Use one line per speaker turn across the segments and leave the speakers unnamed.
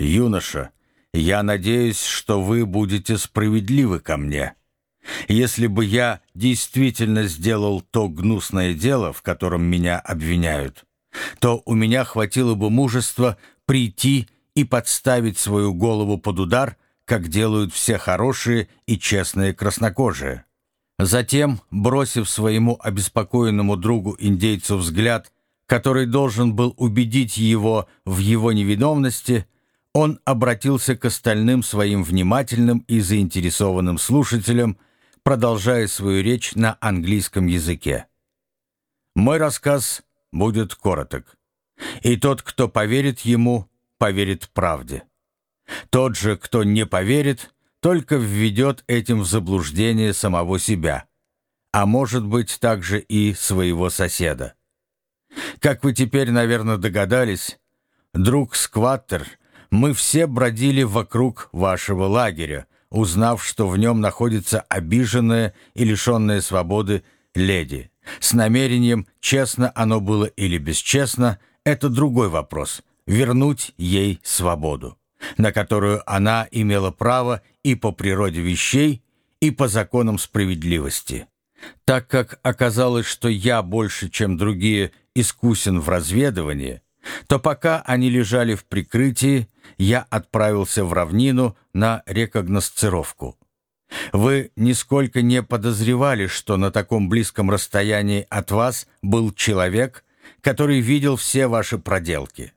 «Юноша, я надеюсь, что вы будете справедливы ко мне. Если бы я действительно сделал то гнусное дело, в котором меня обвиняют, то у меня хватило бы мужества прийти и подставить свою голову под удар, как делают все хорошие и честные краснокожие. Затем, бросив своему обеспокоенному другу-индейцу взгляд, который должен был убедить его в его невиновности, он обратился к остальным своим внимательным и заинтересованным слушателям, продолжая свою речь на английском языке. «Мой рассказ будет короток, и тот, кто поверит ему, поверит правде. Тот же, кто не поверит, только введет этим в заблуждение самого себя, а может быть также и своего соседа. Как вы теперь, наверное, догадались, друг Скваттер, мы все бродили вокруг вашего лагеря, узнав, что в нем находится обиженная и лишенная свободы леди. С намерением, честно оно было или бесчестно, это другой вопрос, вернуть ей свободу, на которую она имела право и по природе вещей, и по законам справедливости. Так как оказалось, что я больше, чем другие, искусен в разведывании, то пока они лежали в прикрытии, я отправился в равнину на рекогносцировку. Вы нисколько не подозревали, что на таком близком расстоянии от вас был человек, который видел все ваши проделки.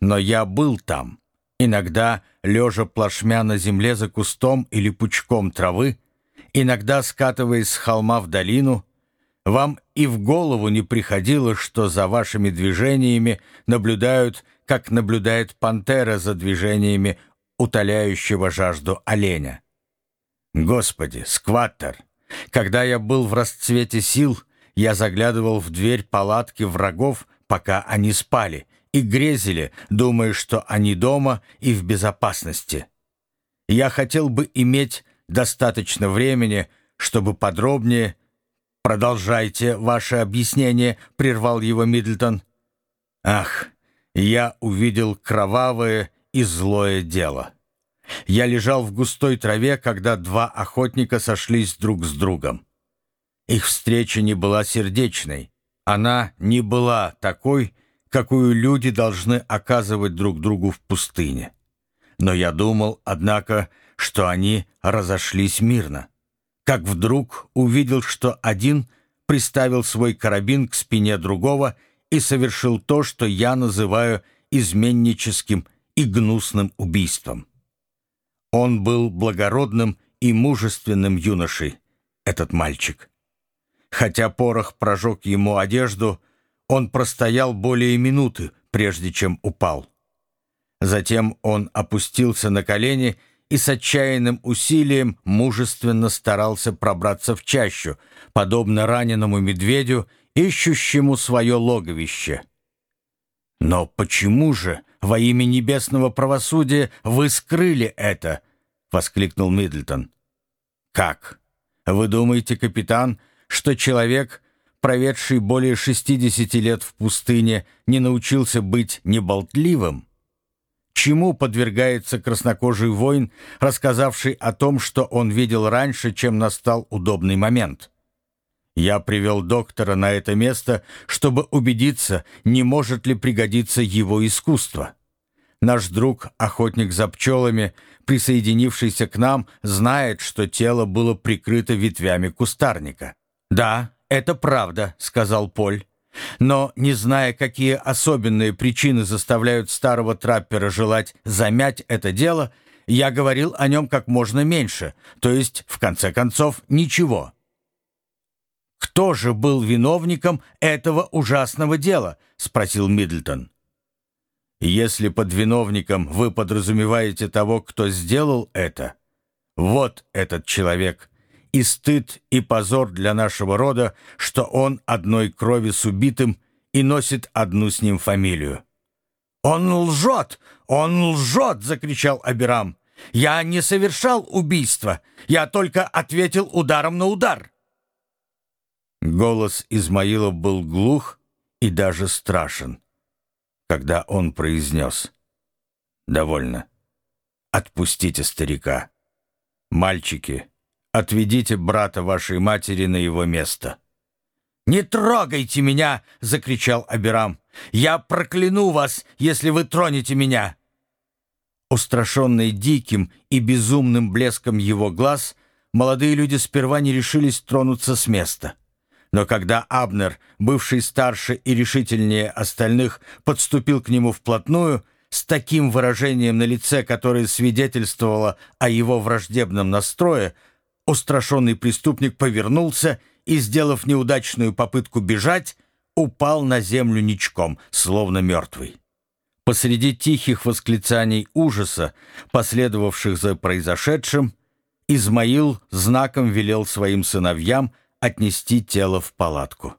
Но я был там, иногда лежа плашмя на земле за кустом или пучком травы, иногда скатываясь с холма в долину, вам и в голову не приходило, что за вашими движениями наблюдают, как наблюдает пантера за движениями утоляющего жажду оленя. Господи, скваттер! Когда я был в расцвете сил, я заглядывал в дверь палатки врагов, пока они спали, и грезили, думая, что они дома и в безопасности. Я хотел бы иметь достаточно времени, чтобы подробнее «Продолжайте ваше объяснение», — прервал его Миддлтон. «Ах, я увидел кровавое и злое дело. Я лежал в густой траве, когда два охотника сошлись друг с другом. Их встреча не была сердечной. Она не была такой, какую люди должны оказывать друг другу в пустыне. Но я думал, однако, что они разошлись мирно как вдруг увидел, что один приставил свой карабин к спине другого и совершил то, что я называю изменническим и гнусным убийством. Он был благородным и мужественным юношей, этот мальчик. Хотя порох прожег ему одежду, он простоял более минуты, прежде чем упал. Затем он опустился на колени и, и с отчаянным усилием мужественно старался пробраться в чащу, подобно раненому медведю, ищущему свое логовище. «Но почему же, во имя небесного правосудия, вы скрыли это?» — воскликнул Миддлтон. «Как? Вы думаете, капитан, что человек, проведший более шестидесяти лет в пустыне, не научился быть неболтливым?» Чему подвергается краснокожий воин, рассказавший о том, что он видел раньше, чем настал удобный момент. Я привел доктора на это место, чтобы убедиться, не может ли пригодиться его искусство. Наш друг, охотник за пчелами, присоединившийся к нам, знает, что тело было прикрыто ветвями кустарника. «Да, это правда», — сказал Поль. Но, не зная, какие особенные причины заставляют старого траппера желать замять это дело, я говорил о нем как можно меньше, то есть, в конце концов, ничего. «Кто же был виновником этого ужасного дела?» — спросил Миддлтон. «Если под виновником вы подразумеваете того, кто сделал это, вот этот человек», и стыд, и позор для нашего рода, что он одной крови с убитым и носит одну с ним фамилию. «Он лжет! Он лжет!» — закричал Абирам. «Я не совершал убийства, я только ответил ударом на удар». Голос Измаила был глух и даже страшен, когда он произнес «Довольно, отпустите старика. Мальчики, отведите брата вашей матери на его место».
«Не трогайте меня!» — закричал Абирам. «Я прокляну вас, если вы тронете меня!»
Устрашенные диким и безумным блеском его глаз, молодые люди сперва не решились тронуться с места. Но когда Абнер, бывший старше и решительнее остальных, подступил к нему вплотную, с таким выражением на лице, которое свидетельствовало о его враждебном настрое, устрашенный преступник повернулся и, сделав неудачную попытку бежать, упал на землю ничком, словно мертвый. Посреди тихих восклицаний ужаса, последовавших за произошедшим, Измаил знаком велел своим сыновьям отнести тело в палатку.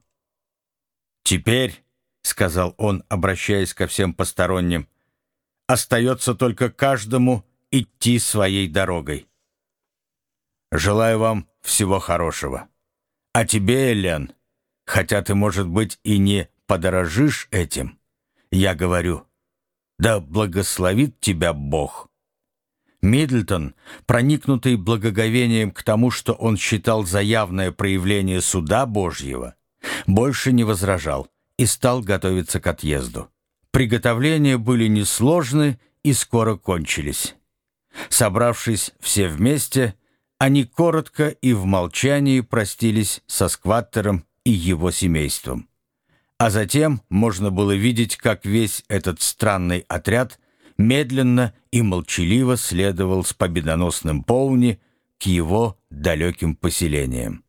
«Теперь», — сказал он, обращаясь ко всем посторонним, «остается только каждому идти своей дорогой. Желаю вам всего хорошего. А тебе, Элен, хотя ты, может быть, и не подорожишь этим, я говорю, да благословит тебя Бог». Миддлтон, проникнутый благоговением к тому, что он считал за явное проявление суда Божьего, больше не возражал и стал готовиться к отъезду. Приготовления были несложны и скоро кончились. Собравшись все вместе, они коротко и в молчании простились со скваттером и его семейством. А затем можно было видеть, как весь этот странный отряд – медленно и молчаливо следовал с победоносным Поуни к его далеким поселениям.